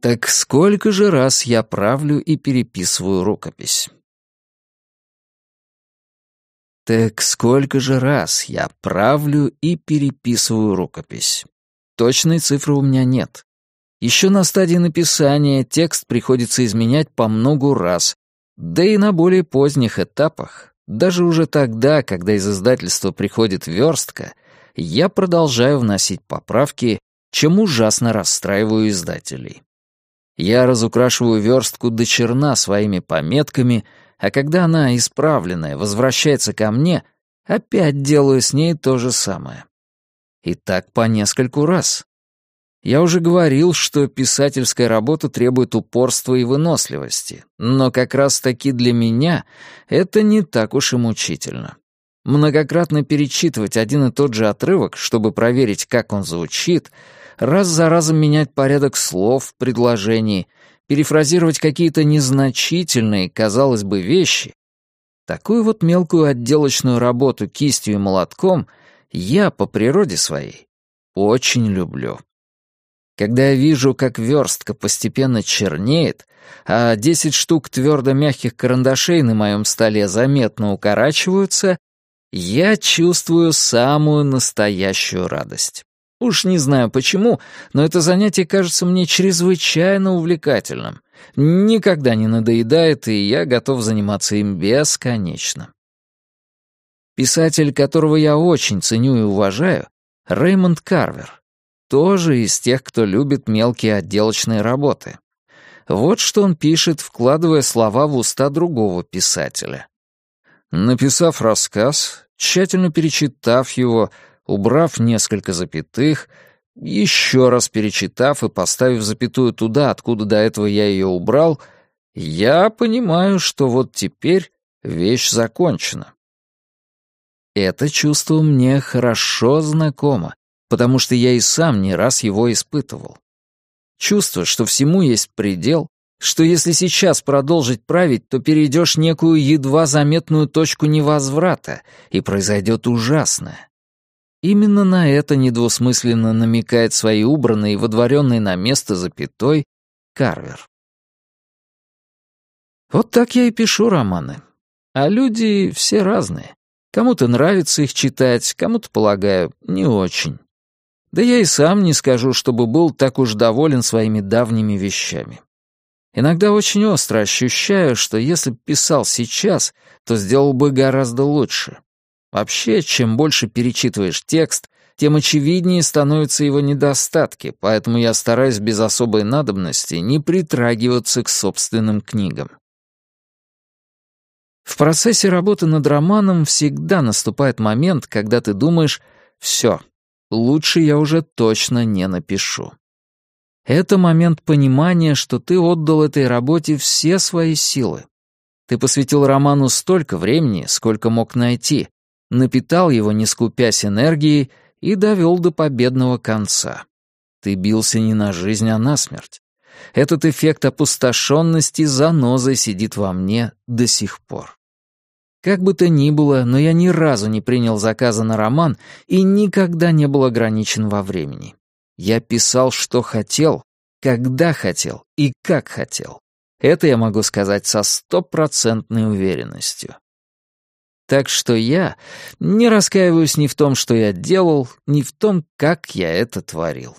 Так сколько же раз я правлю и переписываю рукопись? Так сколько же раз я правлю и переписываю рукопись? Точной цифры у меня нет. Еще на стадии написания текст приходится изменять по многу раз, да и на более поздних этапах, даже уже тогда, когда из издательства приходит верстка, я продолжаю вносить поправки, чем ужасно расстраиваю издателей. Я разукрашиваю верстку до черна своими пометками, а когда она, исправленная, возвращается ко мне, опять делаю с ней то же самое. И так по нескольку раз. Я уже говорил, что писательская работа требует упорства и выносливости, но как раз-таки для меня это не так уж и мучительно. Многократно перечитывать один и тот же отрывок, чтобы проверить, как он звучит, раз за разом менять порядок слов в предложении, перефразировать какие-то незначительные, казалось бы, вещи. Такую вот мелкую отделочную работу кистью и молотком я по природе своей очень люблю. Когда я вижу, как верстка постепенно чернеет, а десять штук твердо мягких карандашей на моем столе заметно укорачиваются, я чувствую самую настоящую радость. Уж не знаю почему, но это занятие кажется мне чрезвычайно увлекательным. Никогда не надоедает, и я готов заниматься им бесконечно. Писатель, которого я очень ценю и уважаю, Реймонд Карвер тоже из тех, кто любит мелкие отделочные работы. Вот что он пишет, вкладывая слова в уста другого писателя. Написав рассказ, тщательно перечитав его, убрав несколько запятых, еще раз перечитав и поставив запятую туда, откуда до этого я ее убрал, я понимаю, что вот теперь вещь закончена. Это чувство мне хорошо знакомо, потому что я и сам не раз его испытывал. Чувство, что всему есть предел, что если сейчас продолжить править, то перейдешь некую едва заметную точку невозврата, и произойдет ужасное. Именно на это недвусмысленно намекает свои убранные и водворенные на место запятой Карвер. Вот так я и пишу романы. А люди все разные. Кому-то нравится их читать, кому-то, полагаю, не очень. Да я и сам не скажу, чтобы был так уж доволен своими давними вещами. Иногда очень остро ощущаю, что если б писал сейчас, то сделал бы гораздо лучше. Вообще, чем больше перечитываешь текст, тем очевиднее становятся его недостатки, поэтому я стараюсь без особой надобности не притрагиваться к собственным книгам. В процессе работы над романом всегда наступает момент, когда ты думаешь «все, лучше я уже точно не напишу». Это момент понимания, что ты отдал этой работе все свои силы. Ты посвятил роману столько времени, сколько мог найти, напитал его, не скупясь энергией, и довел до победного конца. Ты бился не на жизнь, а на смерть. Этот эффект опустошенности занозой сидит во мне до сих пор. Как бы то ни было, но я ни разу не принял заказа на роман и никогда не был ограничен во времени. Я писал, что хотел, когда хотел и как хотел. Это я могу сказать со стопроцентной уверенностью. Так что я не раскаиваюсь ни в том, что я делал, ни в том, как я это творил.